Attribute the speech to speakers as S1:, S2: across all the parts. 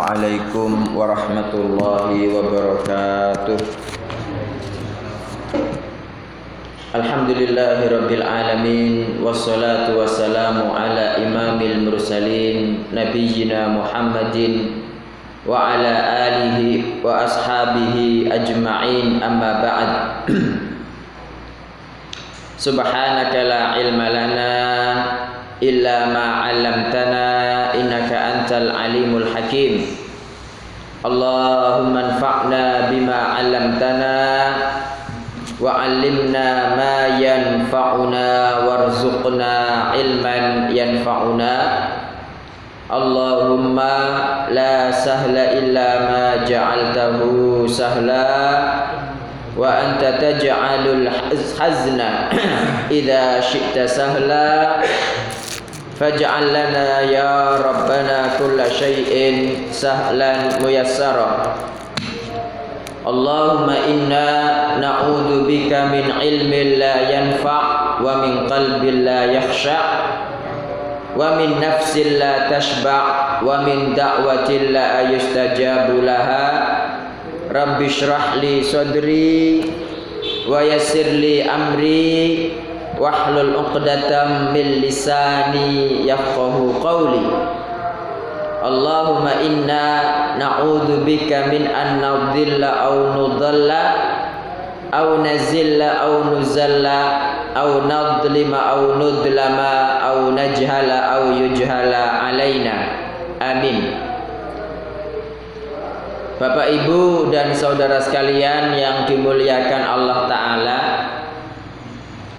S1: Assalamualaikum warahmatullahi wabarakatuh. Alhamdulillahi rabbil alamin Wassalatu wassalamu ala imamil mursalin Nabiyyina Muhammadin Wa ala alihi wa ashabihi ajma'in amma ba'd. Subhanaka la ilma lana illa ma 'allamtana innaka antal alimul hakim Allahumma anfa'na bima 'allamtana wa 'allimna ma yanfa'una warzuqna ilman yanfa'una Allahumma la sahla illa ma ja'altahu sahla wa anta taj'alul hazna idza syi'ta sahla faj'al lana ya rabbana kulla syai'in sahlan muyassara. Allahumma inna na'udzu bika min ilmin la wa min qalbin la wa min nafsin la wa min da'watin la yustajabu laha. Rabbi shrah li sadri wa amri wahlul 'uqdatam min lisani yafqahu qawli. Allahumma inna na'udzu bika min an nadhilla aw nudalla aw nazilla aw nuzalla aw nadlima aw nudlama aw najhala aw yujhala alaina. Amin. Bapak Ibu dan saudara sekalian yang dimuliakan Allah taala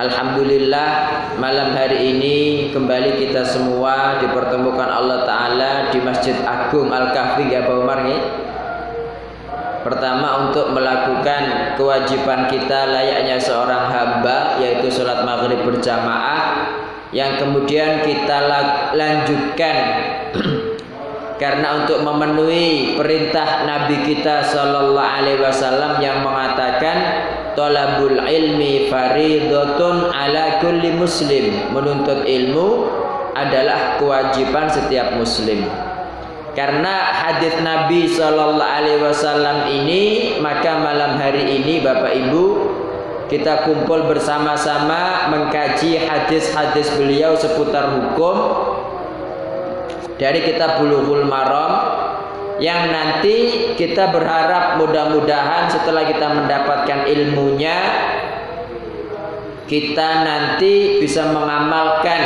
S1: Alhamdulillah malam hari ini kembali kita semua dipertemukan Allah Ta'ala di Masjid Agung Al-Kahfi Pak Umar ya. Pertama untuk melakukan kewajiban kita layaknya seorang hamba yaitu sholat maghrib berjamaah yang kemudian kita lanjutkan karena untuk memenuhi perintah Nabi kita Shallallahu Alaihi Wasallam yang mengatakan Tolabul ilmi faridotun ala kulli muslim. Menuntut ilmu adalah kewajiban setiap muslim. Karena hadis Nabi Shallallahu Alaihi Wasallam ini Maka malam hari ini Bapak Ibu Kita kumpul bersama-sama Mengkaji hadis-hadis beliau seputar hukum Dari kitab Bulughul Maram yang nanti kita berharap mudah-mudahan setelah kita mendapatkan ilmunya kita nanti bisa mengamalkan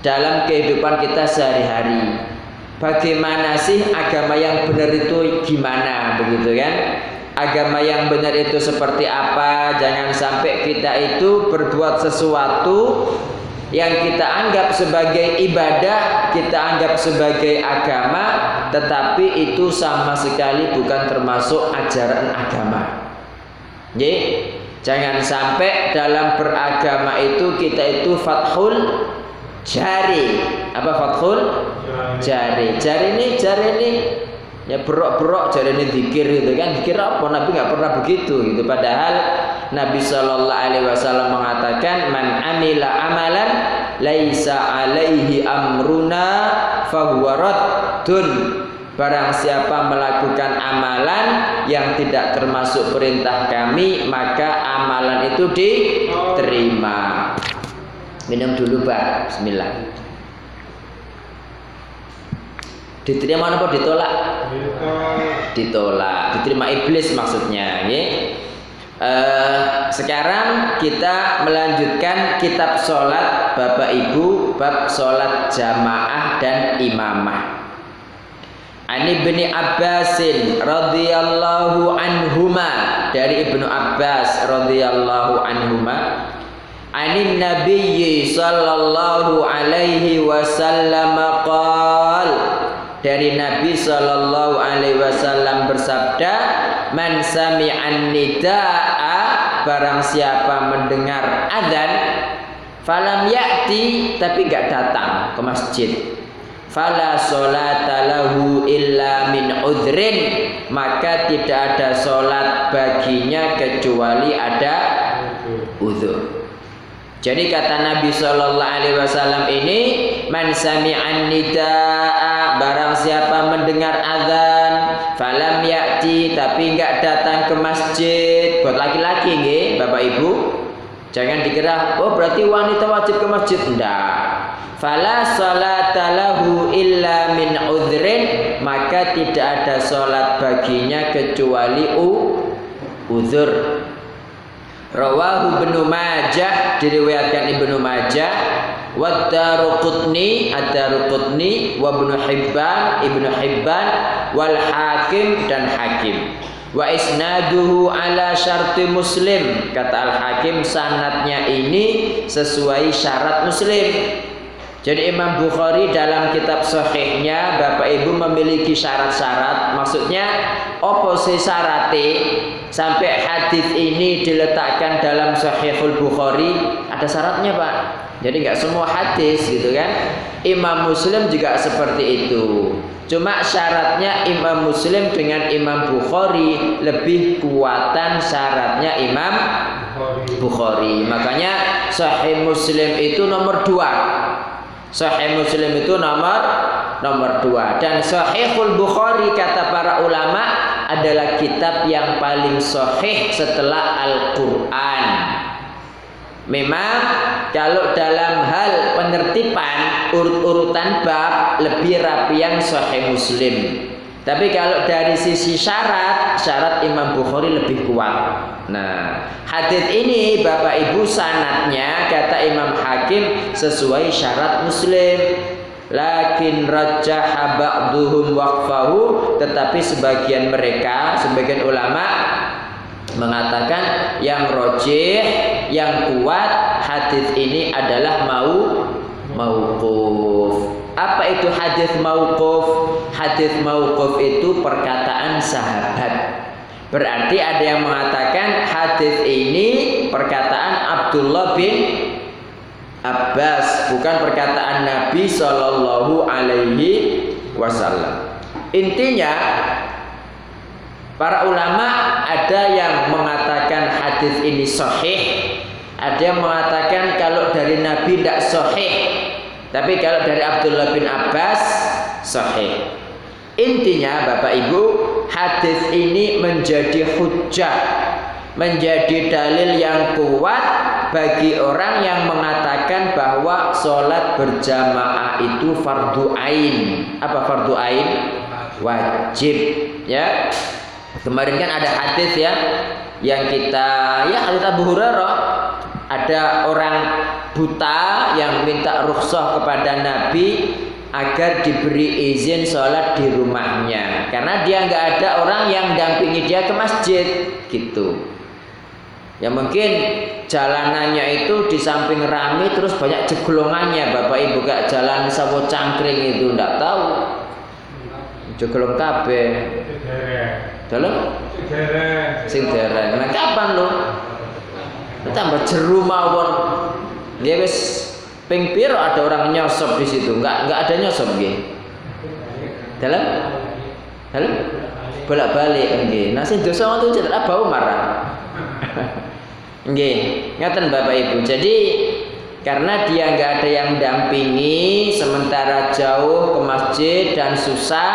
S1: dalam kehidupan kita sehari-hari. Bagaimana sih agama yang benar itu gimana begitu kan? Agama yang benar itu seperti apa? Jangan sampai kita itu berbuat sesuatu yang kita anggap sebagai ibadah, kita anggap sebagai agama, tetapi itu sama sekali bukan termasuk ajaran agama. Jadi, jangan sampai dalam beragama itu kita itu fathul jari. Apa fathul jari? Jari ini, jari ini ya berok-berok jari ini dikir gitu kan. Dikira apa? Nabi nggak pernah begitu gitu. Padahal Nabi Shallallahu Alaihi Wasallam mengatakan man amila amalan laisa alaihi amruna fahuwaratun Barang siapa melakukan amalan yang tidak termasuk perintah kami Maka amalan itu diterima. Minum dulu Pak. Bismillah Diterima apa ditolak? Ditolak. Diterima iblis maksudnya, ya. Uh, sekarang kita melanjutkan kitab sholat Bapak Ibu bab sholat jamaah dan imamah. Ani bin Abbasin radhiyallahu anhuma dari Ibnu Abbas radhiyallahu anhuma Anin Nabiyyi sallallahu alaihi wasallam qala dari Nabi Shallallahu Alaihi Wasallam bersabda, "Man sami'an nida'a barang siapa mendengar adzan, falam ya'ti tapi gak datang ke masjid." Fala sholata lahu illa min udhrin Maka tidak ada sholat baginya kecuali ada udhur Jadi kata Nabi Shallallahu Alaihi Wasallam ini Man sami'an nida'a barang siapa mendengar azan falam ya'ti tapi enggak datang ke masjid. Buat laki-laki nggih Bapak Ibu. Jangan dikira oh berarti wanita wajib ke masjid? Enggak fala salata lahu illa min udhrin maka tidak ada salat baginya kecuali u uzur. Rawahu Ibnu Majah diriwayatkan Ibnu Majah wa Daruqutni Ad-Daruqutni wa Ibnu Hibban Ibnu Hibban wal Hakim dan Hakim. Wa isnaduhu ala syarti Muslim kata Al Hakim sanatnya ini sesuai syarat Muslim. Jadi Imam Bukhari dalam kitab sahihnya Bapak Ibu memiliki syarat-syarat. Maksudnya oposisi syarate sampai hadis ini diletakkan dalam Sahihul Bukhari ada syaratnya Pak. Jadi nggak semua hadis gitu kan. Imam Muslim juga seperti itu. Cuma syaratnya Imam Muslim dengan Imam Bukhari lebih kuatan syaratnya Imam Bukhari. Makanya Sahih Muslim itu nomor dua Sahih Muslim itu nomor nomor dua dan Sahihul Bukhari kata para ulama adalah kitab yang paling sahih setelah Al-Quran. Memang kalau dalam hal penertiban urut-urutan bab lebih rapi yang Sahih Muslim. Tapi kalau dari sisi syarat, syarat Imam Bukhari lebih kuat. Nah, hadis ini Bapak Ibu sanatnya kata Imam Hakim sesuai syarat Muslim. Lakin rajah ba'duhum waqfahu tetapi sebagian mereka, sebagian ulama mengatakan yang rojih, yang kuat hadis ini adalah mau mauquf. Apa itu hadis mauquf? Hadis mauquf itu perkataan sahabat. Berarti ada yang mengatakan hadis ini perkataan Abdullah bin Abbas, bukan perkataan Nabi Shallallahu Alaihi Wasallam. Intinya, para ulama ada yang mengatakan hadis ini sahih, ada yang mengatakan kalau dari Nabi tidak sahih, tapi kalau dari Abdullah bin Abbas sahih. Intinya Bapak Ibu, hadis ini menjadi hujah, menjadi dalil yang kuat bagi orang yang mengatakan bahwa sholat berjamaah itu fardu ain. Apa fardu ain? Wajib, ya. Kemarin kan ada hadis ya yang kita ya hadis Abu Hurairah ada orang buta yang minta rukhsah kepada Nabi agar diberi izin sholat di rumahnya. Karena dia nggak ada orang yang dampingi dia ke masjid gitu. Ya mungkin jalanannya itu di samping rami terus banyak jeglongannya. Bapak ibu gak jalan sawo cangkring itu nggak tahu. Jeglong kabe dalam? Sing dereng. Nah kapan lo tambah jeru mawon. Dia wis ping piro ada orang nyosop di situ? Nggak nggak ada nyosop nggih? Dalam? Dalam? Bolak balik nggih. Nah sing dosa waktu cedak bau marah nggih ngaten Bapak Ibu. Jadi karena dia nggak ada yang dampingi sementara jauh ke masjid dan susah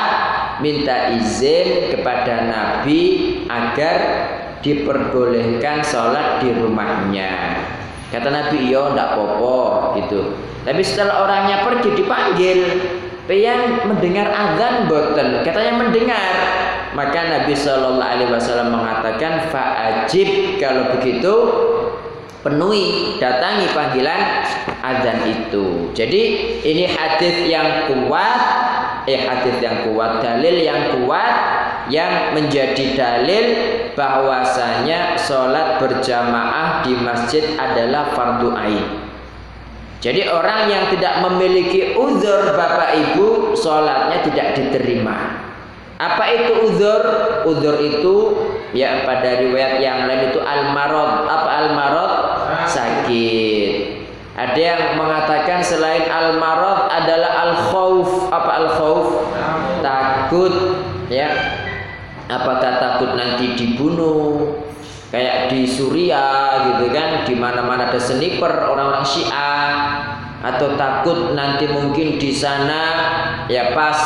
S1: minta izin kepada Nabi agar diperbolehkan sholat di rumahnya Kata Nabi, iya ndak popo gitu. Tapi setelah orangnya pergi dipanggil, pengen mendengar azan boten, katanya mendengar. Maka Nabi Shallallahu Alaihi Wasallam mengatakan faajib kalau begitu penuhi datangi panggilan azan itu. Jadi ini hadis yang kuat, eh hadis yang kuat, dalil yang kuat yang menjadi dalil bahwasanya sholat berjamaah di masjid adalah fardu ain. Jadi orang yang tidak memiliki uzur Bapak Ibu sholatnya tidak diterima. Apa itu uzur? Uzur itu ya pada riwayat yang lain itu al-marad. Apa al-marad? Sakit. Ada yang mengatakan selain al-marad adalah al-khauf. Apa al-khauf? Takut ya. Apakah takut nanti dibunuh? Kayak di Suriah gitu kan di mana-mana ada sniper orang-orang Syiah. Atau takut nanti mungkin di sana ya pas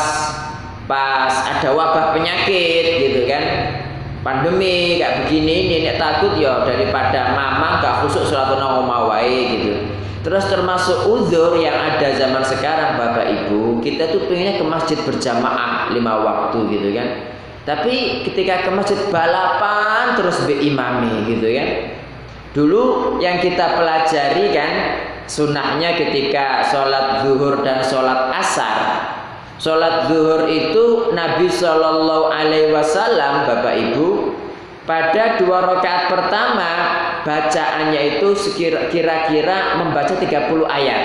S1: pas ada wabah penyakit gitu kan. Pandemi kayak begini ini nek takut ya daripada mama gak khusuk sholat nang gitu terus termasuk uzur yang ada zaman sekarang bapak ibu kita tuh pengennya ke masjid berjamaah lima waktu gitu kan. Tapi ketika ke masjid balapan terus be imami gitu kan. Dulu yang kita pelajari kan sunnahnya ketika sholat zuhur dan sholat asar. Sholat zuhur itu Nabi Shallallahu Alaihi Wasallam Bapak Ibu pada dua rakaat pertama bacaannya itu kira-kira membaca 30 ayat.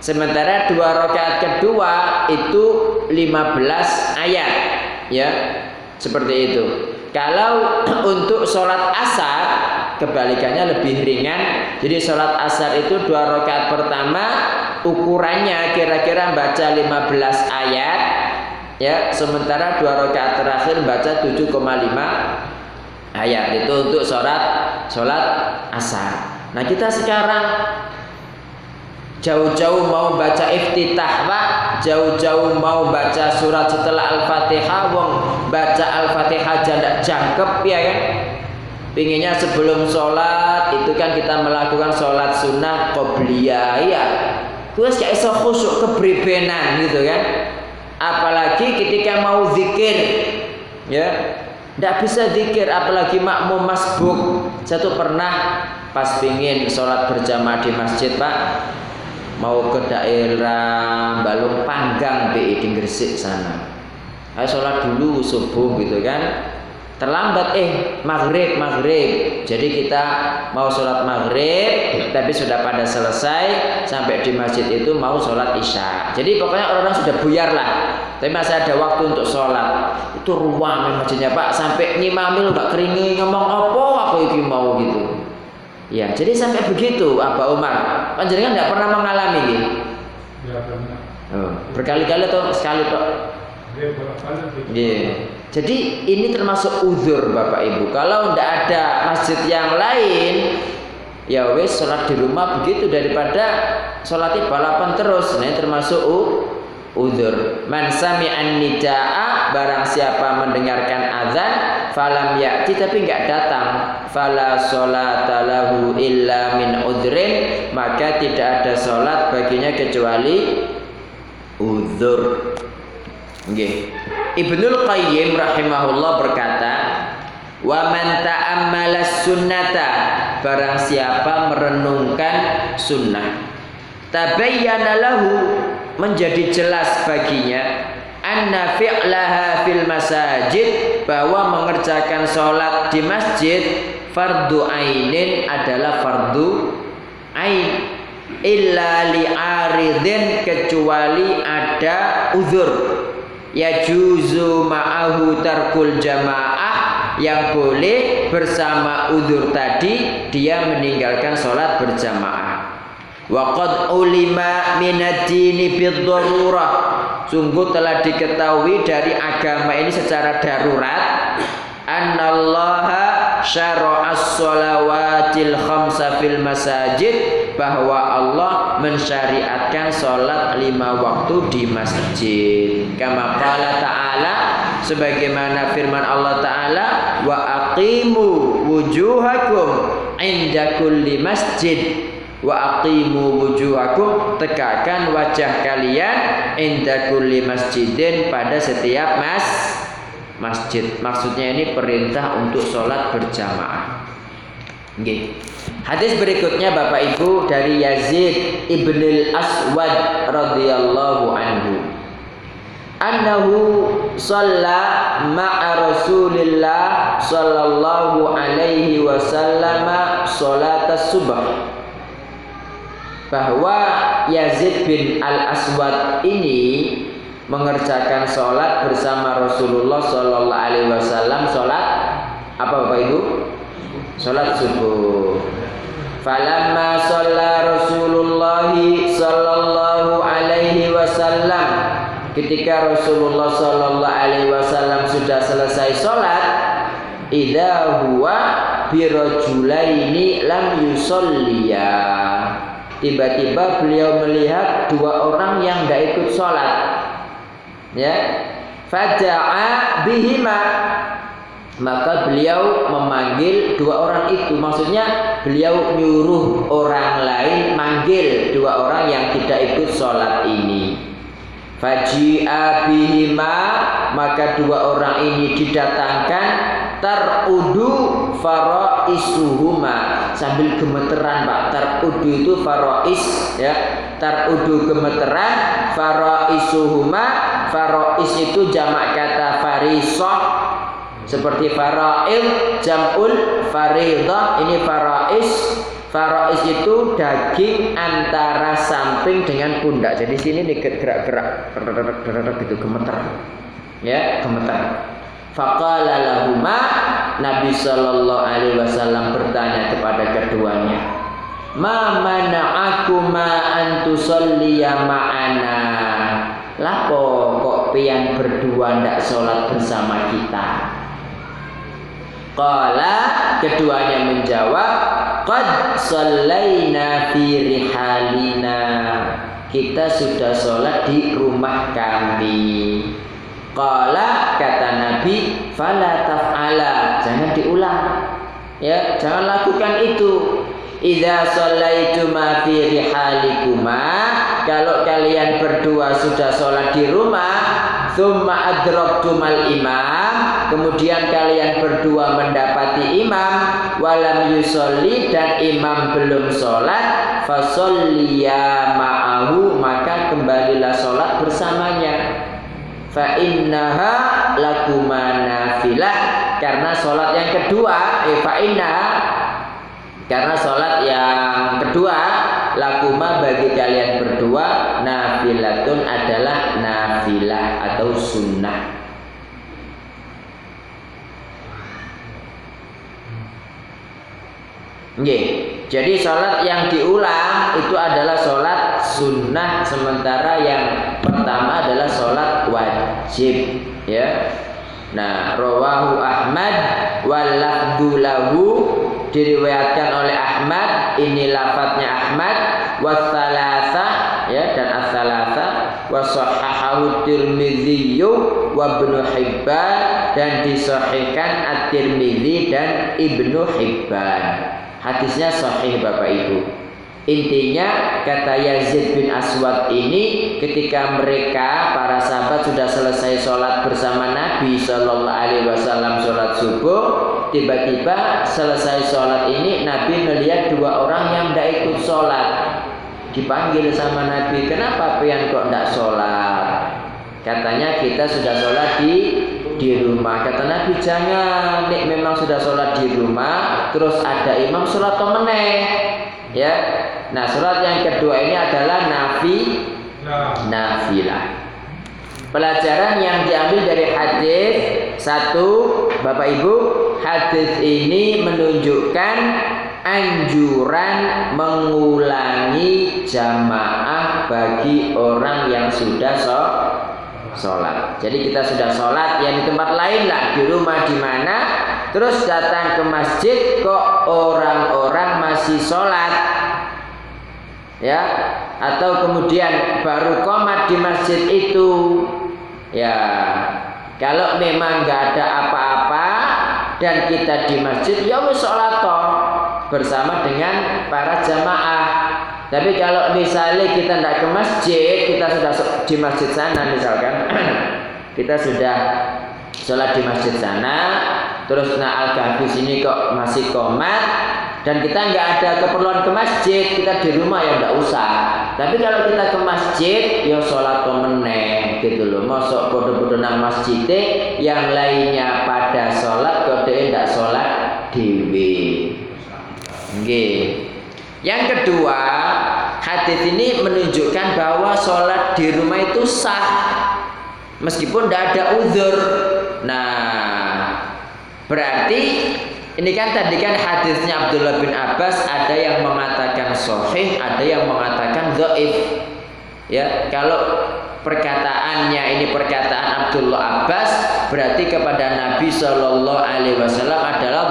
S1: Sementara dua rakaat kedua itu 15 ayat. Ya, seperti itu. Kalau untuk sholat asar kebalikannya lebih ringan. Jadi sholat asar itu dua rakaat pertama ukurannya kira-kira baca 15 ayat ya sementara dua rakaat terakhir baca 7,5 ayat itu untuk sholat sholat asar nah kita sekarang jauh-jauh mau baca iftitah pak jauh-jauh mau baca surat setelah al-fatihah wong baca al-fatihah janda jangkep ya kan Pinginnya sebelum sholat itu kan kita melakukan sholat sunnah qobliyah ya Gue gak iso khusuk kebribenan gitu kan. Apalagi ketika mau zikir ya. Tidak bisa zikir apalagi makmum masbuk. Satu pernah pas pingin sholat berjamaah di masjid pak. Mau ke daerah Balung Panggang BI di Gresik sana. Ayo sholat dulu subuh gitu kan. Terlambat eh maghrib maghrib. Jadi kita mau sholat maghrib tapi sudah pada selesai sampai di masjid itu mau sholat isya. Jadi pokoknya orang-orang sudah buyar lah tapi masih ada waktu untuk sholat. Itu ruang masjidnya pak. Sampai nyimamil nggak keringi ngomong apa aku itu mau gitu. Ya jadi sampai begitu Abah Umar. Panjenengan nggak pernah mengalami gitu ya, oh, berkali-kali atau sekali pak Yeah. Jadi ini termasuk uzur Bapak Ibu. Kalau tidak ada masjid yang lain, ya wes sholat di rumah begitu daripada sholat balapan terus. Nah ini termasuk uzur. Man an nidaa barang siapa mendengarkan azan falam ya'ti tapi nggak datang fala sholata lahu illa min udrin maka tidak ada sholat baginya kecuali uzur Okay. Ibnul Qayyim rahimahullah berkata, "Wa man ta'ammala sunnata barang siapa merenungkan sunnah, tabayyana lahu menjadi jelas baginya anna fi'laha fil masajid bahwa mengerjakan sholat di masjid fardu ainin adalah fardu ain. Illa li'aridin kecuali ada uzur. Ya juzu ma'ahu tarkul jamaah yang boleh bersama udur tadi dia meninggalkan sholat berjamaah waqad ulima minad-dini sungguh telah diketahui dari agama ini secara darurat annallaha syara'as sholawatil khamsa fil masajid bahwa Allah mensyariatkan sholat lima waktu di masjid. Kama qala ta'ala sebagaimana firman Allah taala wa aqimu wujuhakum inda kulli masjid wa aqimu wujuhakum tegakkan wajah kalian inda kulli masjidin pada setiap mas masjid maksudnya ini perintah untuk sholat berjamaah Okay. Hadis berikutnya Bapak Ibu dari Yazid ibnil Aswad radhiyallahu anhu. Annahu shalla ma'a Rasulillah sallallahu alaihi wasallam salat subuh. Bahwa Yazid bin Al Aswad ini mengerjakan sholat bersama Rasulullah Sallallahu Alaihi Wasallam sholat apa Bapak Ibu? Sholat subuh. Falamma shalla Rasulullah sallallahu alaihi wasallam ketika Rasulullah sallallahu alaihi wasallam sudah selesai salat idza huwa birajulaini lam yusolliya tiba-tiba beliau melihat dua orang yang tidak ikut sholat. Ya. Faja'a bihima. Maka beliau memanggil dua orang itu. Maksudnya beliau nyuruh orang lain manggil dua orang yang tidak ikut sholat ini. Faji'a bihima. Maka dua orang ini didatangkan tarudu faraisuhuma. Sambil gemeteran Pak. Tarudu itu farais ya. Tarudu gemeteran faraisuhuma. Farais itu jamak kata farisah seperti faraid jamul faridah. Ini farais. Farais itu daging antara samping dengan pundak. Jadi sini gerak-gerak gitu gemeter ya gemeter faqala lahuma Nabi sallallahu alaihi wasallam bertanya kepada keduanya ma mana'akuma an tusalliya ma'ana? Lapo kok pian berdua ndak sholat bersama kita? Qala keduanya menjawab Qad sallaina fi rihalina. Kita sudah sholat di rumah kami Qala kata Nabi Fala taf'ala. Jangan diulang. Ya, jangan lakukan itu. Idza shallaituma fi rihalikuma kalau kalian berdua sudah sholat di rumah thumma adraktumal imam kemudian kalian berdua mendapati imam walam yusolli dan imam belum sholat fasolliya ma'ahu maka kembalilah sholat bersamanya fa innaha lakuma nafilah. Karena sholat yang kedua eh fa karena sholat yang kedua lakuma bagi kalian berdua nafilatun adalah nafilah atau sunnah. Nggih. Jadi sholat yang diulang itu adalah sholat sunnah sementara yang pertama adalah sholat wajib ya. Nah, rawahu Ahmad walafdu lahu diriwayatkan oleh Ahmad ini lafadznya Ahmad wasalasa ya dan asalasa wasahahahu Tirmidzi wa Ibnu Hibban dan disahihkan At-Tirmidzi dan Ibnu Hibban. Hadisnya sahih Bapak Ibu. Intinya kata Yazid bin Aswad ini ketika mereka para sahabat sudah selesai sholat bersama Nabi Shallallahu Alaihi Wasallam sholat subuh, tiba-tiba selesai sholat ini Nabi melihat dua orang yang tidak ikut sholat. Dipanggil sama Nabi, kenapa pian kok tidak sholat? Katanya kita sudah sholat di di rumah. Kata Nabi jangan, nek memang sudah sholat di rumah, terus ada imam sholat meneh. Ya. Nah, sholat yang kedua ini adalah nafi nafilah. Pelajaran yang diambil dari hadis satu, Bapak Ibu, hadis ini menunjukkan anjuran mengulangi jamaah bagi orang yang sudah sholat sholat. Jadi kita sudah sholat yang di tempat lain lah di rumah di mana. Terus datang ke masjid kok orang-orang masih sholat, ya? Atau kemudian baru komat di masjid itu, ya? Kalau memang nggak ada apa-apa dan kita di masjid, ya wis sholat toh bersama dengan para jamaah tapi kalau misalnya kita tidak ke masjid, kita sudah di masjid sana misalkan, kita sudah sholat di masjid sana, terus nah al sini kok masih komat, dan kita nggak ada keperluan ke masjid, kita di rumah ya nggak usah. Tapi kalau kita ke masjid, ya sholat pemenang gitu loh. Masuk bodoh-bodoh nang masjid yang lainnya pada sholat, kode tidak sholat dewi. Oke. Yang kedua, hadis ini menunjukkan bahwa sholat di rumah itu sah meskipun tidak ada uzur. Nah, berarti ini kan tadi kan hadisnya Abdullah bin Abbas ada yang mengatakan sahih, ada yang mengatakan dhaif. Ya, kalau perkataannya ini perkataan Abdullah Abbas berarti kepada Nabi Shallallahu Alaihi Wasallam adalah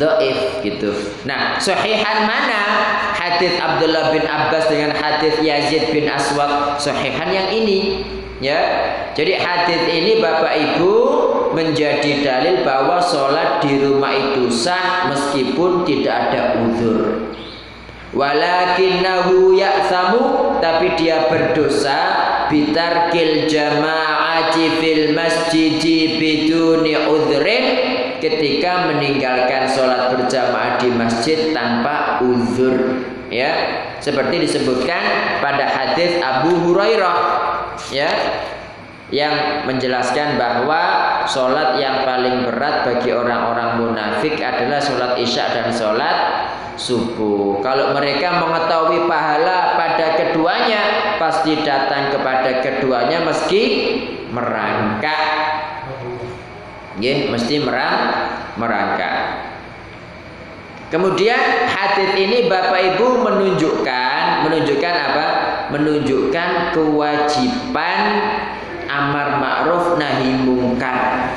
S1: Dhaif gitu. Nah, sahihan mana? Hadis Abdullah bin Abbas dengan hadis Yazid bin Aswad. Sahihan yang ini. Ya. Jadi hadis ini Bapak Ibu menjadi dalil bahwa sholat di rumah itu sah meskipun tidak ada uzur. Walakinnahu ya'thamu tapi dia berdosa bitarkil jama'ati fil masjidi biduni udhrin ketika meninggalkan sholat berjamaah di masjid tanpa uzur ya seperti disebutkan pada hadis Abu Hurairah ya yang menjelaskan bahwa sholat yang paling berat bagi orang-orang munafik adalah sholat isya dan sholat subuh. Kalau mereka mengetahui pahala pada keduanya, pasti datang kepada keduanya meski merangkak. Ya, mesti merang merangkak. Kemudian hadis ini Bapak Ibu menunjukkan menunjukkan apa? Menunjukkan kewajiban amar ma'ruf nahi mungkar.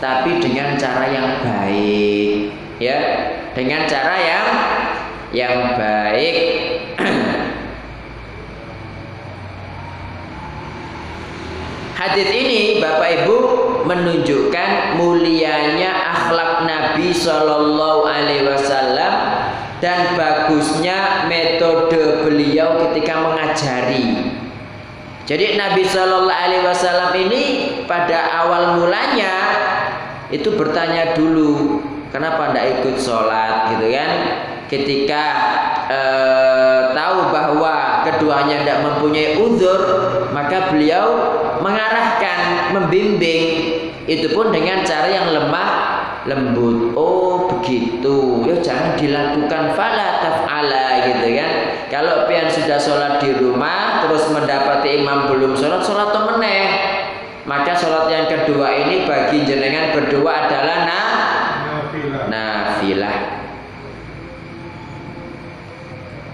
S1: Tapi dengan cara yang baik, ya dengan cara yang yang baik. Hadis ini Bapak Ibu menunjukkan mulianya akhlak Nabi Shallallahu Alaihi Wasallam dan bagusnya metode beliau ketika mengajari. Jadi Nabi Shallallahu Alaihi Wasallam ini pada awal mulanya itu bertanya dulu Kenapa tidak ikut sholat gitu kan? Ketika eh, tahu bahwa keduanya tidak mempunyai uzur, maka beliau mengarahkan, membimbing. Itu pun dengan cara yang lemah lembut. Oh begitu, ya jangan dilakukan fala taf'ala gitu kan. Kalau pian sudah sholat di rumah, terus mendapati imam belum sholat, sholat temeneh. Maka sholat yang kedua ini bagi jenengan berdua adalah nah nafilah.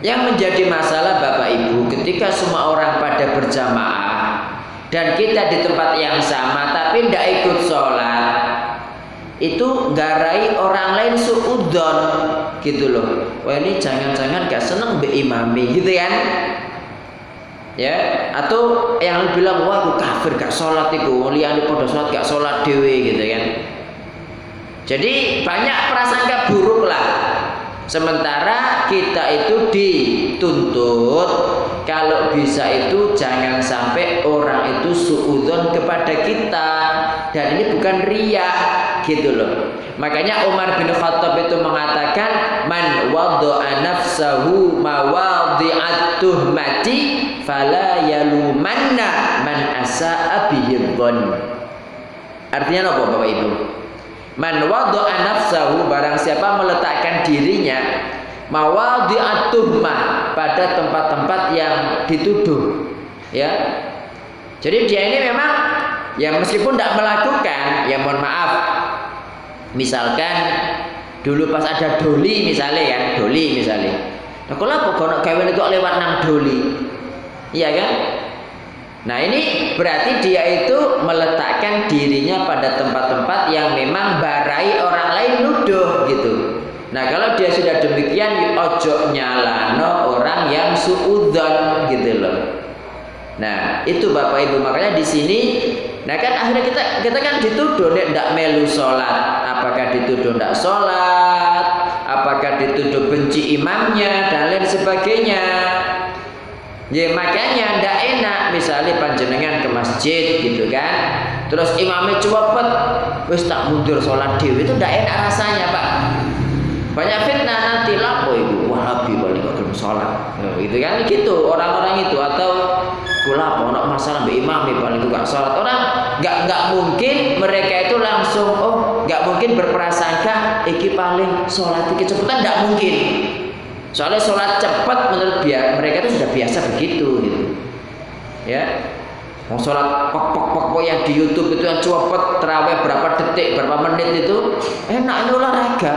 S1: Yang menjadi masalah Bapak Ibu ketika semua orang pada berjamaah dan kita di tempat yang sama tapi tidak ikut sholat itu garai orang lain suudon gitu loh. Wah ini jangan-jangan gak seneng be imami gitu kan ya atau yang bilang wah aku kafir gak sholat itu lihat di pada sholat gak sholat dewi gitu kan jadi banyak prasangka buruk lah. Sementara kita itu dituntut kalau bisa itu jangan sampai orang itu suudon kepada kita. Dan ini bukan ria gitu loh. Makanya Umar bin Khattab itu mengatakan man wadha'a nafsahu mawadhi'at tuhmati fala yalumanna man asa'a bihi Artinya apa Bapak Ibu? Man wada'a nafsahu barang siapa meletakkan dirinya mawadhi'at tuhmah pada tempat-tempat yang dituduh ya. Jadi dia ini memang ya meskipun tidak melakukan ya mohon maaf misalkan dulu pas ada doli misalnya ya doli misalnya. Nah kalau apa kalau kawin itu lewat nang doli? Iya kan? Nah ini berarti dia itu meletakkan dirinya pada tempat-tempat yang memang barai orang lain nuduh gitu. Nah kalau dia sudah demikian ojo nyalano orang yang suudon gitu loh. Nah itu bapak ibu. Makanya di sini, nah kan akhirnya kita kita kan dituduh tidak melu sholat, apakah dituduh tidak sholat, apakah dituduh benci imamnya? Dan lain sebagainya. Ya makanya ndak enak. Misalnya panjenengan ke masjid gitu kan. Terus imamnya cepet wis tak mundur sholat dewi itu ndak enak rasanya pak. Banyak fitnah nanti. Lapo ibu? Wahabi balik ke sholat. Ya, gitu kan. Gitu. Orang-orang itu. Atau kula nak masalah mbak imam paling gak sholat. Orang nggak nggak mungkin mereka itu langsung oh nggak mungkin berprasangka iki paling sholat iki cepetan nggak mungkin Soalnya sholat cepat menurut dia mereka itu sudah biasa begitu gitu. Ya. Mau sholat pok pok pok pok yang di YouTube itu yang cepat terawih berapa detik berapa menit itu enak ini olahraga.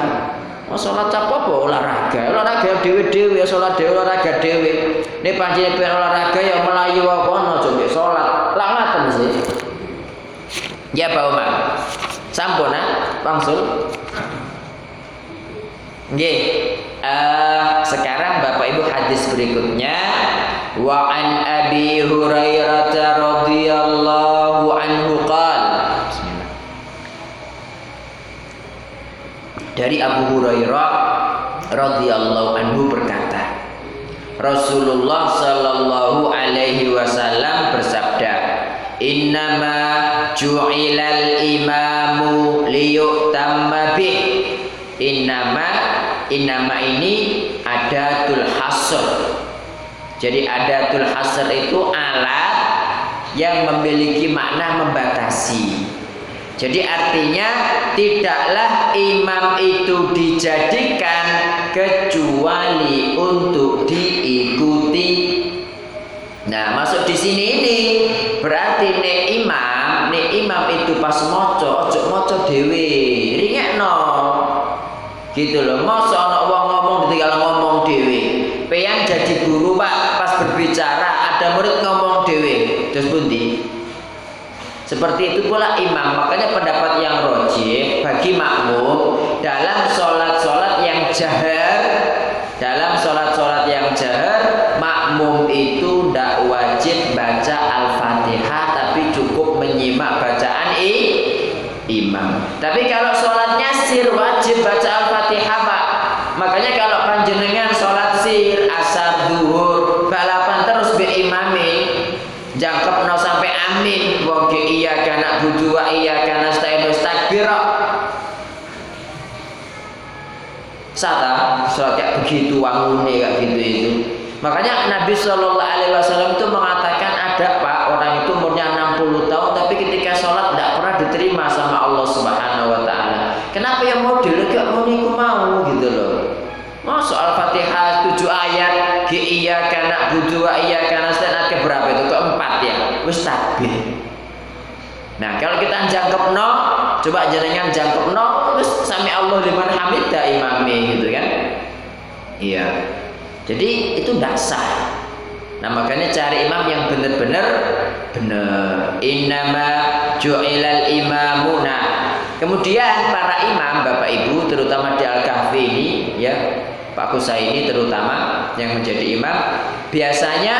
S1: Mau sholat apa olahraga? Olahraga dewi dewi ya sholat dewi olahraga dewi. Ini panjang pengen olahraga yang melayu apa no coba sholat lamatan sih. Ya Pak Umar. Sampun ah, langsung. Oke, uh, sekarang Bapak Ibu hadis berikutnya. Wa an Abi Hurairah radhiyallahu anhu qal. Dari Abu Hurairah radhiyallahu anhu berkata Rasulullah sallallahu alaihi wasallam bersabda Innama ju'ilal imamu liyutamma bih Innama Innama ini adatul hasr Jadi adatul hasr itu alat yang memiliki makna membatasi jadi artinya tidaklah imam itu dijadikan kecuali untuk diikuti. Nah, masuk di sini ini berarti nek imam, nek imam itu pas moco, ojo moco dewe, no, Gitu loh. Masa ana wong ngomong ditinggal ngomong dewe. Pengen jadi guru Pak, pas berbicara ada murid ngomong dewe. Terus pundi? Seperti itu pula imam. Makanya pendapat yang rojih bagi makmum dalam sholat-sholat yang jahar, dalam sholat-sholat yang jahar, makmum itu tidak wajib baca al-fatihah, tapi cukup menyimak bacaan i, imam. Tapi kalau sholatnya sir wajib baca al-fatihah pak. Makanya kalau panjenengan sholat sir, asar, duhur, balapan terus be imami, jangkep no sampai amin wong iya kana budu wa iya kana stain takbir Sata sholat kayak begitu wangune kayak gitu itu. Makanya Nabi Shallallahu Alaihi Wasallam itu mengatakan ada pak orang itu umurnya 60 tahun tapi ketika sholat tidak pernah diterima sama Allah Subhanahu Wa Taala. Kenapa ya model gak mau niku mau gitu loh. Mau soal Fatihah tujuh ayat, iya karena budu iya karena ke berapa itu? Keempat ya? Wis takbir nah kalau kita jangkep no coba jenengan jangkep no terus sami Allah liman hamidah imami gitu kan? Iya jadi itu tidak sah. Nah makanya cari imam yang benar-benar benar. Innama ju'ilal imamuna. Kemudian para imam bapak ibu terutama di al-kahfi ini ya Pak ini terutama yang menjadi imam biasanya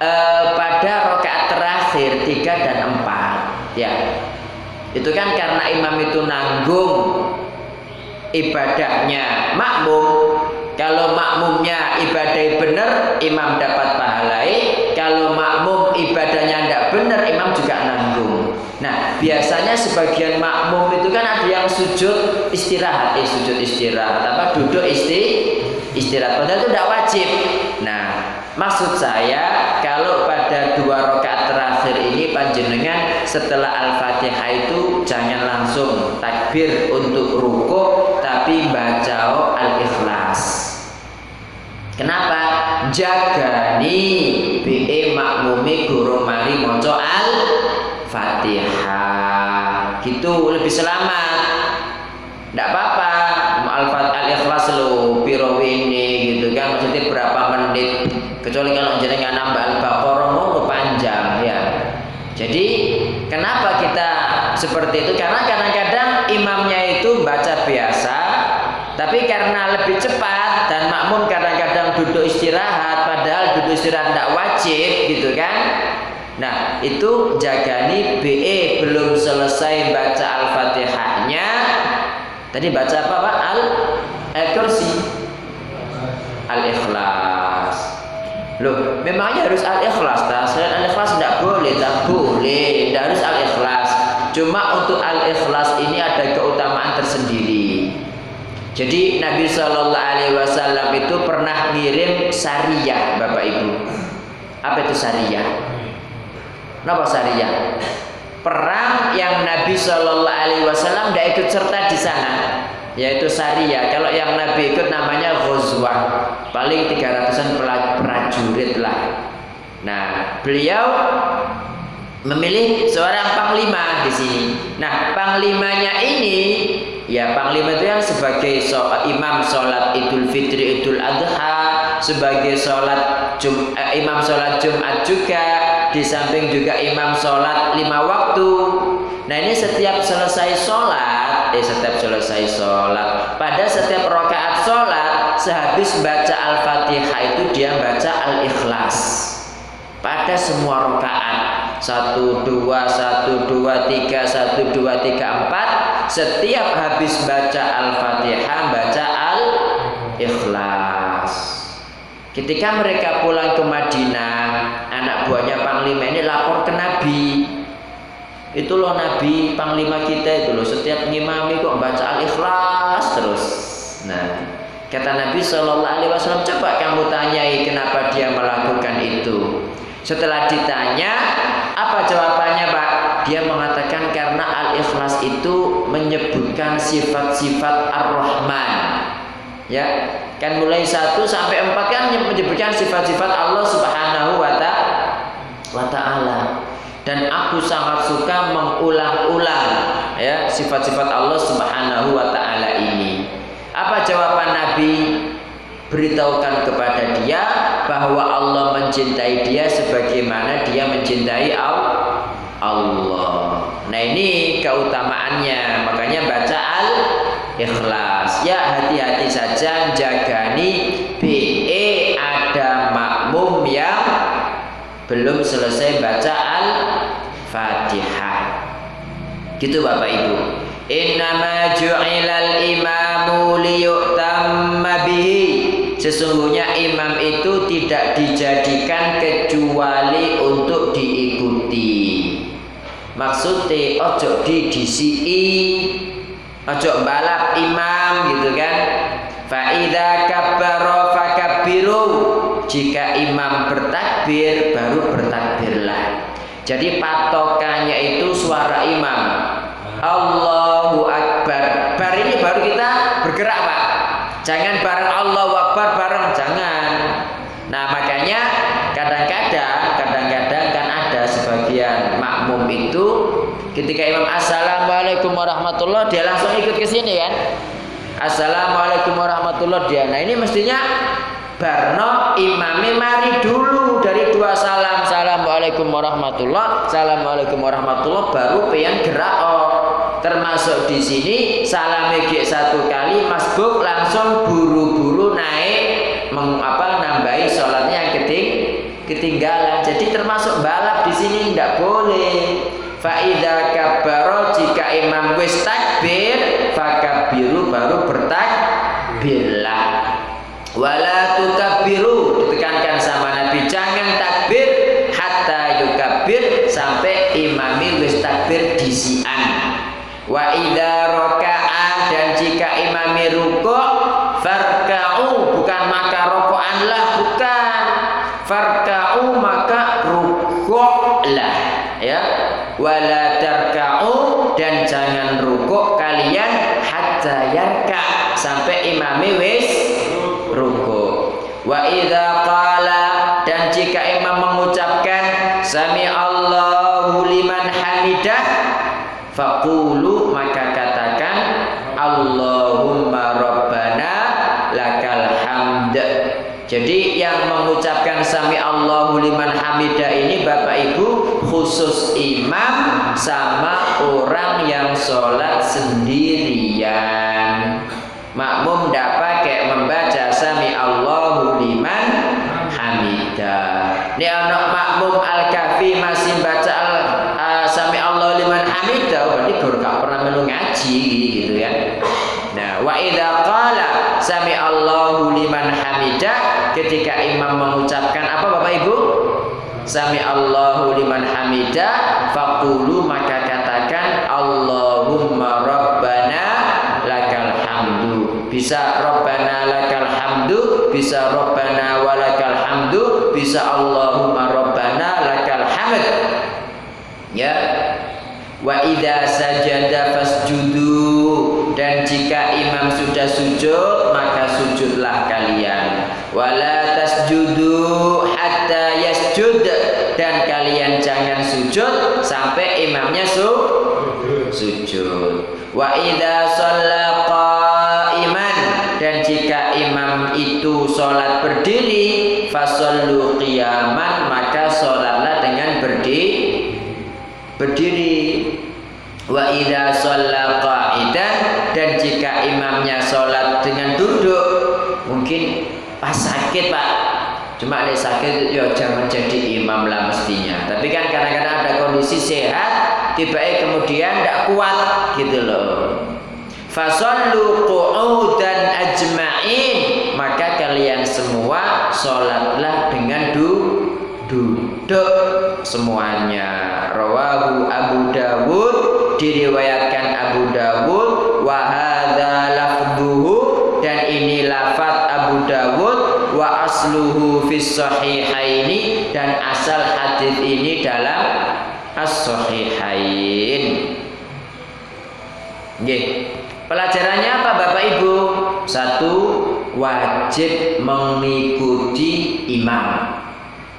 S1: eh, pada rokaat terakhir tiga dan empat ya. Itu kan karena imam itu nanggung ibadahnya makmum kalau makmumnya ibadah benar imam dapat pahalai kalau makmum ibadahnya tidak benar imam juga nanggung. Nah biasanya sebagian makmum itu kan ada yang sujud istirahat. Eh sujud istirahat apa? Duduk isti istirahat. Padahal itu tidak wajib. Nah maksud saya kalau pada dua rakaat terakhir ini panjenengan setelah al-fatihah itu jangan langsung takbir untuk ruko tapi baca al-ikhlas Kenapa? Jaga nih BE makmumi guru mari moco al Fatihah. Gitu lebih selamat. Tidak apa-apa. Al Ikhlas lo piro ini gitu kan maksudnya berapa menit kecuali kalau jenengan nambah Al-Baqarah mau panjang ya. Jadi kenapa kita seperti itu? Karena kadang-kadang imamnya itu baca biasa tapi karena lebih cepat dan makmum kadang-kadang duduk istirahat padahal duduk istirahat tidak wajib gitu kan? Nah itu jagani BE belum selesai baca Al-Fatihahnya. Tadi baca apa Pak? Al eh, kursi. Al-Ikhlas. Loh, memangnya harus Al-Ikhlas tak? Selain Al-Ikhlas tidak boleh, tak boleh Tidak harus Al-Ikhlas. Cuma untuk Al-Ikhlas ini ada keutamaan tersendiri Jadi Nabi Shallallahu Alaihi Wasallam itu pernah ngirim syariah, Bapak Ibu. Apa itu syariah? Kenapa syariah? perang yang Nabi Shallallahu Alaihi Wasallam tidak ikut serta di sana yaitu Syariah. Kalau yang Nabi ikut namanya Ghazwah, paling 300-an prajurit lah. Nah, beliau memilih seorang panglima di sini. Nah, panglimanya ini ya panglima itu yang sebagai so, imam sholat Idul Fitri Idul Adha, sebagai sholat Jum, eh, imam sholat Jumat juga, di samping juga imam sholat lima waktu. Nah ini setiap selesai sholat eh setiap selesai sholat. Pada setiap rakaat sholat, sehabis baca al-fatihah itu dia baca al-ikhlas. Pada semua rakaat satu dua satu dua tiga satu dua tiga empat setiap habis baca al-fatihah baca al-ikhlas. Ketika mereka pulang ke Madinah, anak buahnya Panglima ini lapor ke Nabi itu loh Nabi Panglima kita itu loh setiap ngimami kok baca al-ikhlas terus. Nah, kata Nabi Shallallahu Alaihi Wasallam coba kamu tanyai kenapa dia melakukan itu. Setelah ditanya, apa jawabannya Pak? Dia mengatakan karena al-ikhlas itu menyebutkan sifat-sifat ar-Rahman. Ya, kan mulai satu sampai empat kan menyebutkan sifat-sifat Allah Subhanahu wa Ta'ala dan aku sangat suka mengulang-ulang ya sifat-sifat Allah Subhanahu wa taala ini. Apa jawaban Nabi? Beritahukan kepada dia bahwa Allah mencintai dia sebagaimana dia mencintai Allah. Nah, ini keutamaannya. Makanya baca al-ikhlas. Ya, hati-hati saja jagani BE ada makmum yang belum selesai baca al-Fatihah. Gitu Bapak Ibu. Innama ju'ilal imamu liyutamma bihi. Sesungguhnya imam itu tidak dijadikan kecuali untuk diikuti. Maksudnya ojo di DCI, ojo balap imam gitu kan. Fa'idha kabbaro fakabbiru jika imam bertakbir baru bertakbirlah. Jadi patokannya itu suara imam. Allahu Akbar. Bar ini baru kita bergerak, Pak. Jangan bareng Allahu Akbar bareng, jangan. Nah, makanya ketika imam assalamualaikum warahmatullah dia langsung ikut ke sini kan. Assalamualaikum warahmatullah dia. Nah, ini mestinya Barno imami mari dulu dari dua salam Assalamualaikum warahmatullah Assalamualaikum warahmatullah baru pengen gerak oh. termasuk di sini salam egi satu kali Mas Buk langsung buru-buru naik mengapa nambahi sholatnya yang keting ketinggalan jadi termasuk balap di sini tidak boleh Faida kabaro jika imam wis takbir fakabiru baru bertakbirlah wala tukabbiru ditekankan sama Nabi jangan takbir hatta yukabbir sampai imami wis takbir disian. Wa idza raka'a dan jika imami rukuk farka'u bukan maka rokokanlah bukan. Farka'u maka rukuklah ya wala tarka'u dan jangan rukuk kalian hatta yarka sampai imami wis ruku. Wa idza qala dan jika imam mengucapkan sami Allahu liman hamidah faqulu maka katakan Allahumma rabbana lakal hamd. Jadi yang mengucapkan sami Allahu liman hamidah ini Bapak Ibu khusus imam sama orang yang sholat sendirian. Makmum tidak pakai membaca sami Allahu liman hamidah. Ini anak makmum al-kafi masih baca al, uh, sami Allahu liman hamidah. Berarti guru gak pernah melu ngaji gitu kan. Nah, wa idza qala sami Allahu liman hamidah ketika imam mengucapkan apa Bapak Ibu? Sami Allahu liman hamidah faqulu maka katakan Allahumma rabbana lakal hamdu. Bisa Rabbana lakal hamdu bisa Rabbana walakal hamdu bisa Allahumma Rabbana lakal hamd. Ya. Wa idza sajada fasjudu. Dan jika imam sudah sujud sujud. Wa idza shalla qa'iman. Dan jika imam itu sholat berdiri fasallu qiyaman maka sholatlah dengan berdiri berdiri. Wa idza shalla qa'idan. Dan jika imamnya sholat dengan duduk mungkin pas sakit pak. Cuma nih sakit ya jangan jadi imam lah mestinya. Tapi kan kadang-kadang ada kondisi sehat tiba kemudian tidak kuat gitu loh. Fasallu qu'udan ajma'in. Maka kalian semua sholatlah dengan du duduk semuanya. Rawahu Abu Dawud diriwayatkan Abu Dawud wa hadza lafdhuhu dan ini lafaz Abu Dawud wa asluhu fi sahihaini dan asal hadis ini dalam as-sahihain nggih Pelajarannya apa Bapak Ibu? Satu, wajib mengikuti imam.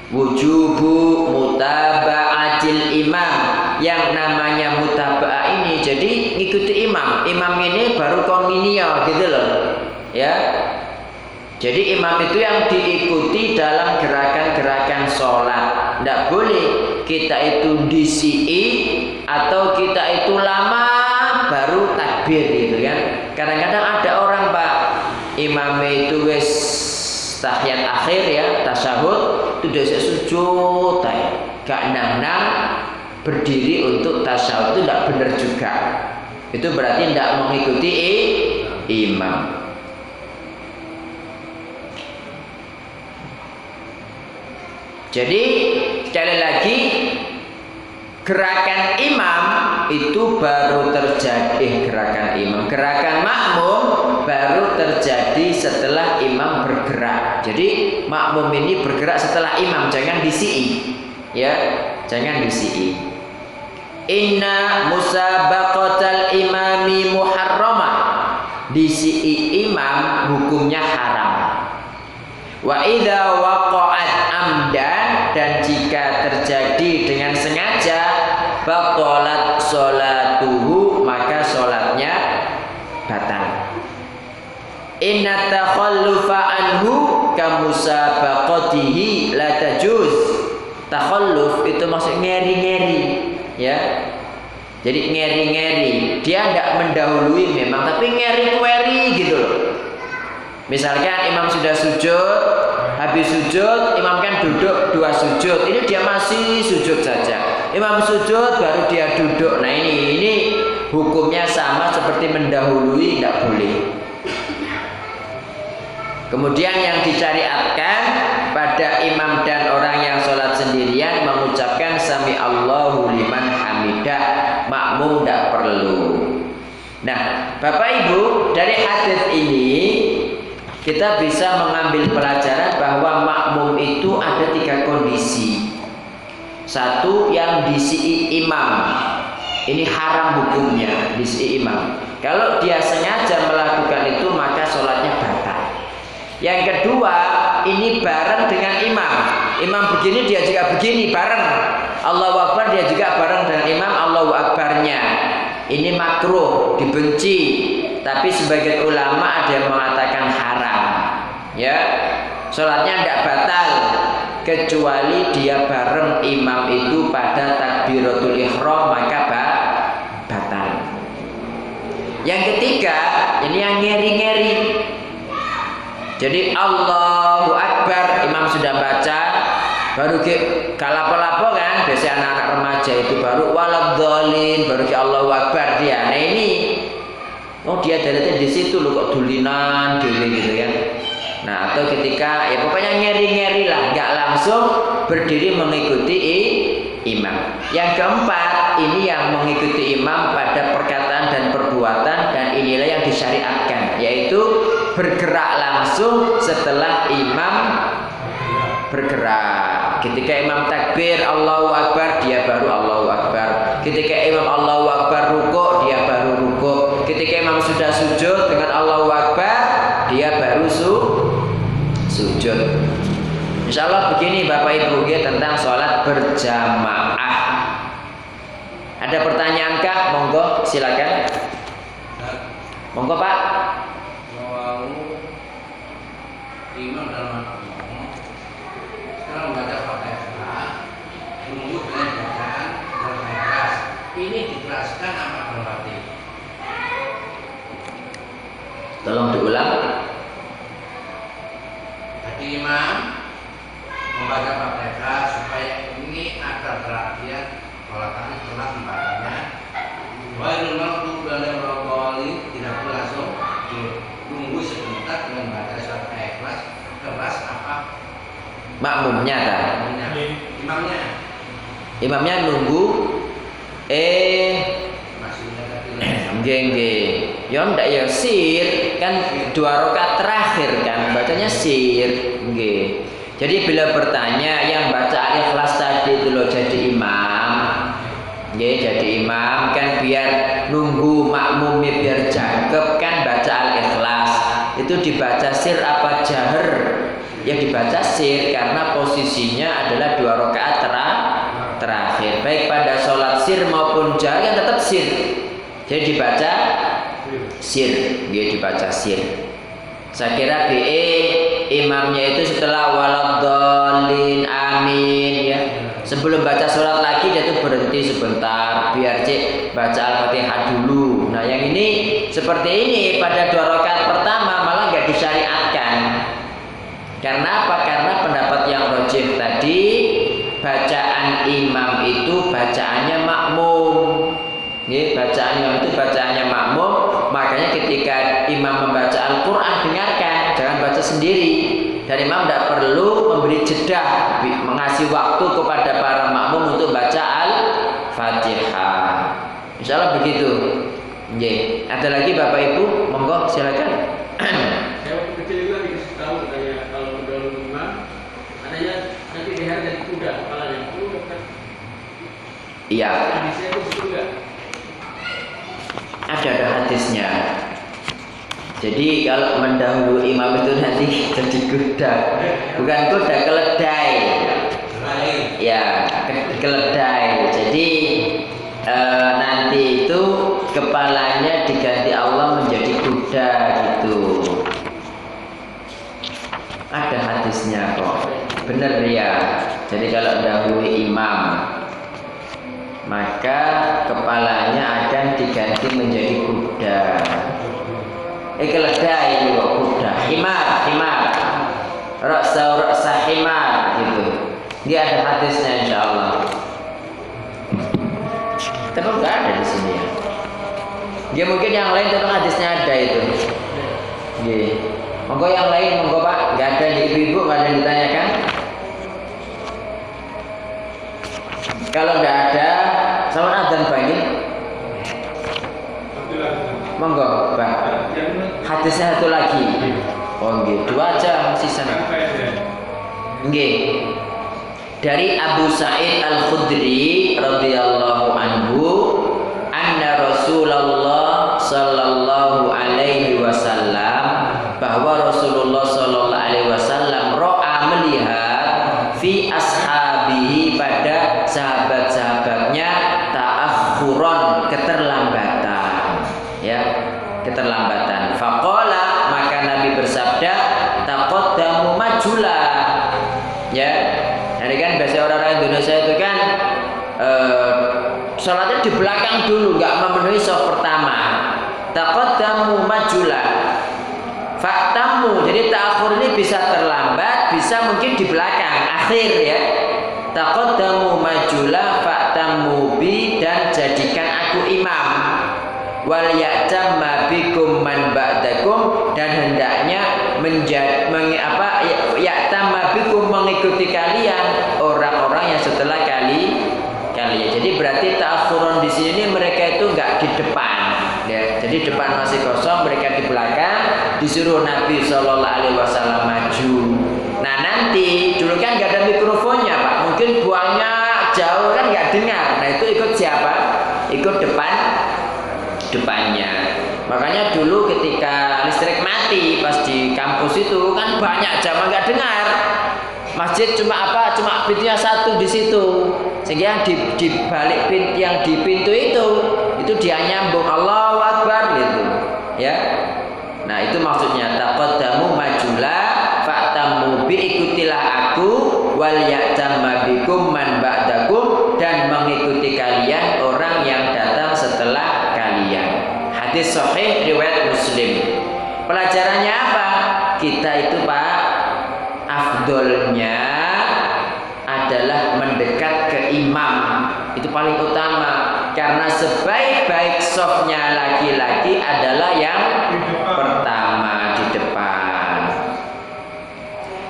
S1: Wujubu mutaba'atil imam. Yang namanya mutaba'a ini jadi ngikuti imam. Imam ini baru kominio gitu loh. Ya. Jadi imam itu yang diikuti dalam gerakan-gerakan sholat. Tidak boleh kita itu disi atau kita itu lama baru takbir gitu kan. Kadang-kadang ada orang Pak imam itu wes tahiyat akhir ya, tasyahud itu dia sujud. Gak nang-nang berdiri untuk tasyahud itu tidak benar juga. Itu berarti tidak mengikuti imam. Jadi sekali lagi gerakan imam itu baru terjadi eh, gerakan imam gerakan makmum baru terjadi setelah imam bergerak. Jadi makmum ini bergerak setelah imam jangan disi ya jangan disi inna musabaqatal imami muharramah. Disi imam hukumnya haram. Wa idza amdan dan jika terjadi dengan sengaja baqalat sholatuhu maka sholatnya batal inna takhallufa anhu kamusabaqatihi la tajuz. Takhalluf itu maksud ngeri-ngeri ya. Jadi ngeri-ngeri. Dia enggak mendahului memang tapi ngeri-ngeri gitu loh. Misalkan imam sudah sujud habis sujud imam kan duduk dua sujud. Ini dia masih sujud saja. Imam sujud baru dia duduk. Nah ini ini hukumnya sama seperti mendahului tidak boleh. Kemudian yang disyariatkan pada imam dan orang yang sholat sendirian mengucapkan sami Allahu liman hamidah makmum tidak perlu. Nah, Bapak Ibu dari hadis ini kita bisa mengambil pelajaran bahwa makmum itu ada tiga kondisi. Satu yang disi imam. Ini haram hukumnya disi imam. Kalau dia sengaja melakukan itu maka sholatnya batal. Yang kedua, ini bareng dengan imam. Imam begini dia juga begini bareng. Allahu Akbar dia juga bareng dengan imam Allahu Akbarnya. Ini makruh, dibenci. Tapi sebagian ulama ada yang mengatakan haram. Ya, sholatnya tidak batal kecuali dia bareng imam itu pada takbiratul ihram maka batal. Yang ketiga, ini yang ngeri-ngeri. Jadi Allahu Akbar, imam sudah baca, baru ke kalapo-lapo kan, biasanya anak-anak remaja itu baru waladhalin, baru ke Allahu Akbar dia. Nah ini, oh dia dari di situ loh kok dulinan, gitu kan. Nah atau ketika ya pokoknya ngeri-ngeri lah, nggak langsung berdiri mengikuti imam. Yang keempat ini yang mengikuti imam pada perkataan dan perbuatan dan inilah yang disyariatkan yaitu bergerak langsung setelah imam bergerak. Ketika imam takbir Allahu Akbar dia baru Allahu Akbar. Ketika imam Allahu Akbar ruko dia baru ruko. Ketika imam sudah sujud dengan Allahu Akbar dia baru su sujud. Insya Allah begini Bapak Ibu ya tentang sholat berjamaah. Ada pertanyaan kah? Monggo silakan. Monggo Pak. Imam dalam sekarang baca fatihah menunggu dengan bacaan dalam kelas ini dijelaskan apa berarti Tolong diulang.
S2: Jadi imam membaca Fatihah supaya ini agar perhatian kalau kami telah membacanya. Wairul maghdubi alaihim waladdallin tidak perlu langsung tunggu sebentar dengan baca surat ikhlas keras apa
S1: Makmumnya kan.
S2: imamnya. Imamnya
S1: nunggu eh nggih nggih. Ya ndak ya sir kan dua rakaat terakhir kan bacanya sir nggih. Jadi bila bertanya yang baca al-ikhlas tadi itu loh jadi imam. Nggih jadi imam kan biar nunggu makmumnya biar jangkep kan baca al-ikhlas. Itu dibaca sir apa jahar? Ya dibaca sir karena posisinya adalah dua rakaat terakhir terakhir. Baik pada sholat sir maupun jahar kan tetap sir. Jadi dibaca sir. Dia dibaca sir. Saya kira BE imamnya itu setelah waladhalin amin ya. Sebelum baca surat lagi dia tuh berhenti sebentar biar cek baca al-fatihah dulu. Nah yang ini seperti ini pada dua rakaat pertama malah nggak disyariatkan karena apa karena pendapat yang rojih tadi bacaan imam itu bacaannya makmum. Ya, bacaan imam itu bacaannya makmum, makanya ketika imam membaca Al-Qur'an dengarkan, jangan baca sendiri. Dan imam tidak perlu memberi jeda, mengasih waktu kepada para makmum untuk baca Al-Fatihah. Insya Allah begitu. Ya. Ada lagi Bapak Ibu, monggo silakan.
S3: Saya kecil juga dikasih tahu katanya kalau mendahului imam, adanya nanti lihat dari kuda kepalanya. Itu dokter.
S1: Iya. Ada ada hadisnya. Jadi kalau mendahului imam itu nanti jadi kuda, bukan kuda keledai. Ya ke- keledai. Jadi eh, nanti itu kepalanya diganti Allah menjadi kuda gitu. Ada hadisnya kok. Bener ya. Jadi kalau dahului imam maka kepalanya akan diganti menjadi kuda. Eh keledai juga kuda. Himar, himar. Raksa raksa himar gitu. Dia ada hadisnya insya Allah. Tapi nggak ada di sini ya. Dia mungkin yang lain tentu hadisnya ada itu. Iya. Monggo yang lain, monggo Pak. Nggak ada di ibu-ibu, nggak ada yang ditanyakan. Kalau nggak ada, sama adzan pagi. Monggo, Pak. Hadisnya satu lagi. Oh, nggih. Dua aja sana. Nggih. Dari Abu Sa'id Al-Khudri radhiyallahu anhu anna Rasulullah sallallahu alaihi wasallam bahwa Rasulullah di belakang dulu nggak memenuhi soft pertama. Taqaddamu majula faktamu jadi ta'akhur ini bisa terlambat bisa mungkin di belakang akhir ya. Taqaddamu majula faktamu bi dan jadikan aku imam. Wal ya'tamma bikum man ba'dakum dan hendaknya menjadi meng, apa ya'tamma bikum mengikuti kalian orang-orang yang setelah. Jadi berarti ta'akhurun di sini mereka itu enggak di depan ya. Jadi depan masih kosong, mereka di belakang disuruh Nabi Shallallahu alaihi wasallam maju. Nah, nanti dulu kan nggak ada mikrofonnya, Pak. Mungkin buangnya jauh kan nggak dengar. Nah, itu ikut siapa? Ikut depan depannya. Makanya dulu ketika listrik mati pas di kampus itu kan banyak jamaah nggak dengar. Masjid cuma apa? Cuma pintunya satu di situ. Sehingga di, di balik pintu yang di pintu itu itu dia nyambung Allahu Akbar gitu. Ya. Nah, itu maksudnya taqaddamu majula fa'tamu bi ikutilah aku wal ya'tamma bikum man ba'dakum dan mengikuti kalian orang yang datang setelah kalian. Hadis sahih riwayat Muslim. Pelajarannya apa? Kita itu Pak afdolnya adalah mendekat ke imam. Itu paling utama karena sebaik-baik softnya laki-laki adalah yang pertama di depan.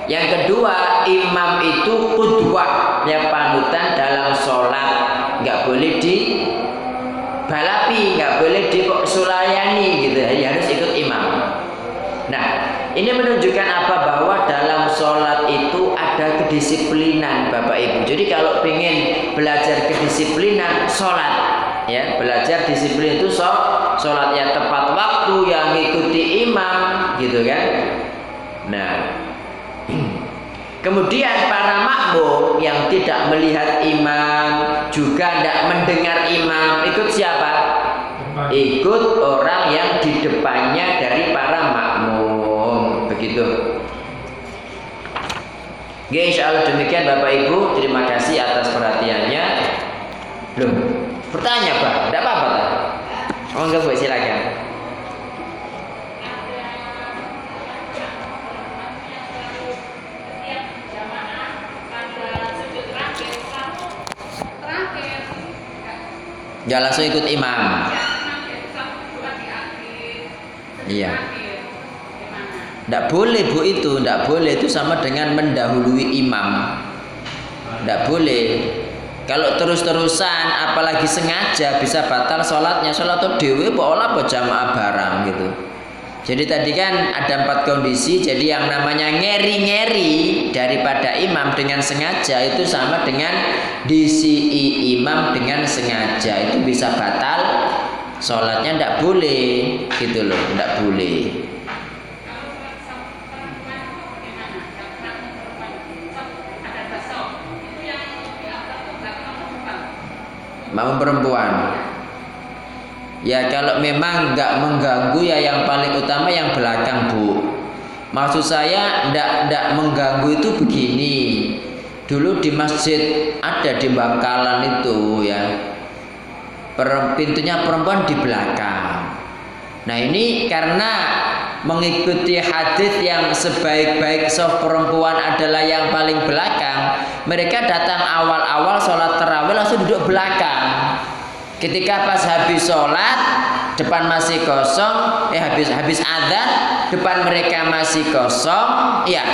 S1: Yang kedua, imam itu kudwah ya panutan dalam sholat, nggak boleh di balapi, nggak boleh di sulayani gitu, ya harus ikut imam. Nah, ini menunjukkan apa bahwa dalam sholat itu ada kedisiplinan Bapak Ibu. Jadi kalau ingin belajar kedisiplinan sholat, ya belajar disiplin itu sholat yang tepat waktu yang mengikuti imam, gitu kan? Nah, Kemudian para makmum yang tidak melihat imam juga tidak mendengar imam ikut siapa? Ikut orang yang di depannya dari para makmum begitu. Oke, insya Allah demikian Bapak Ibu. Terima kasih atas perhatiannya. Belum bertanya Pak? Tidak apa-apa tak? Oh enggak Bu, silakan. Ya langsung ikut imam. Iya. Tidak boleh bu itu, tidak boleh itu sama dengan mendahului imam. Tidak boleh. Kalau terus-terusan, apalagi sengaja bisa batal sholatnya. Sholat itu dewi, boleh apa jamaah barang gitu. Jadi tadi kan ada empat kondisi. Jadi yang namanya ngeri-ngeri daripada imam dengan sengaja itu sama dengan disi imam dengan sengaja itu bisa batal sholatnya tidak boleh gitu loh, tidak boleh. Mau perempuan. Ya kalau memang nggak mengganggu ya yang paling utama yang belakang bu. Maksud saya ndak ndak mengganggu itu begini. Dulu di masjid ada di Bangkalan itu ya. Per, pintunya perempuan di belakang. Nah ini karena mengikuti hadis yang sebaik-baik soft perempuan adalah yang paling belakang. Mereka datang awal-awal sholat terawih langsung duduk belakang. Ketika pas habis sholat depan masih kosong, eh habis habis adzan depan mereka masih kosong, ya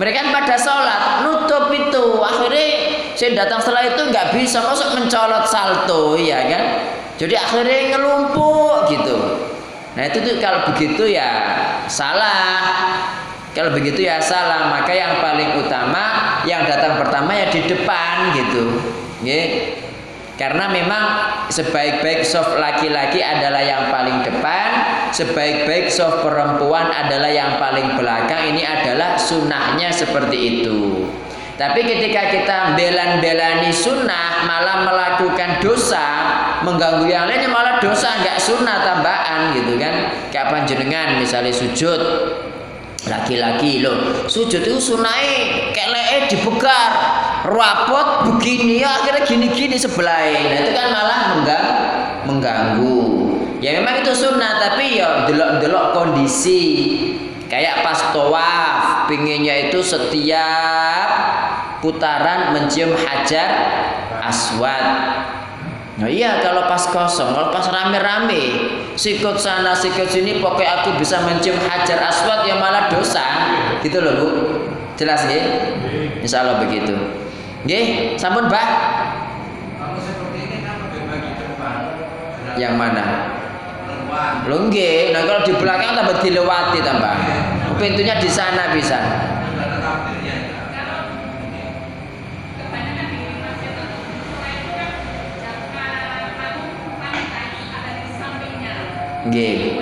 S1: mereka pada sholat nutup itu akhirnya saya datang setelah itu nggak bisa masuk mencolot salto, ya kan? Jadi akhirnya ngelumpuk gitu. Nah itu tuh kalau begitu ya salah. Kalau begitu ya salah. Maka yang paling utama yang datang pertama ya di depan gitu. Yeah. Karena memang sebaik-baik soft laki-laki adalah yang paling depan, sebaik-baik soft perempuan adalah yang paling belakang. Ini adalah sunnahnya seperti itu. Tapi ketika kita belan-belani sunnah malah melakukan dosa, mengganggu yang lainnya malah dosa nggak sunnah tambahan gitu kan. Kapan jenengan misalnya sujud. Laki-laki loh sujud itu sunai kelek dibekar rapot begini ya akhirnya gini-gini sebelah nah itu kan malah mengganggu, mengganggu. Ya memang itu sunnah tapi ya delok-delok kondisi. Kayak pas tawaf pinginnya itu setiap putaran mencium hajar aswad Nah iya kalau pas kosong, kalau pas rame-rame, sikut sana sikut sini, pokoknya aku bisa mencium hajar aswad yang malah dosa, gitu loh bu. Jelas ya? Insya Allah begitu. Nggih, sampun
S2: depan.
S1: Yang mana? Nggih, nah kalau di belakang tambah dilewati tambah. Pintunya di sana bisa. Nggih.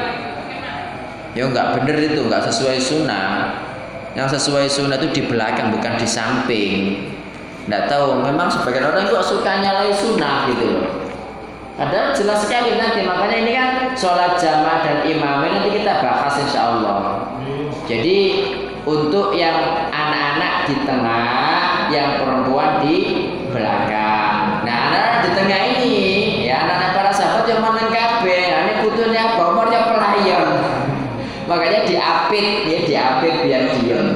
S1: Ya nggak bener itu, nggak sesuai sunnah. Yang sesuai sunnah itu di belakang bukan di samping. Nggak tahu, memang sebagian orang kok suka nyalai sunnah gitu loh. Padahal jelas sekali nanti makanya ini kan sholat jamaah dan imam nanti kita bahas insya Allah. Jadi untuk yang anak-anak di tengah, yang perempuan di belakang. Nah anak-anak di tengah ini ya anak-anak para sahabat yang menang. Butuhnya bomornya pelayan. Makanya diapit, ya diapit biar diam.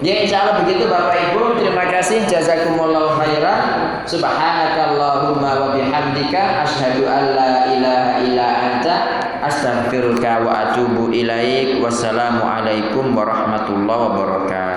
S1: Ya insya Allah begitu Bapak Ibu. Terima kasih. Jazakumullah khairan. Subhanakallahumma wa bihamdika asyhadu an la ilaha illa anta astaghfiruka wa atubu ilaik. Wassalamualaikum warahmatullahi wabarakatuh.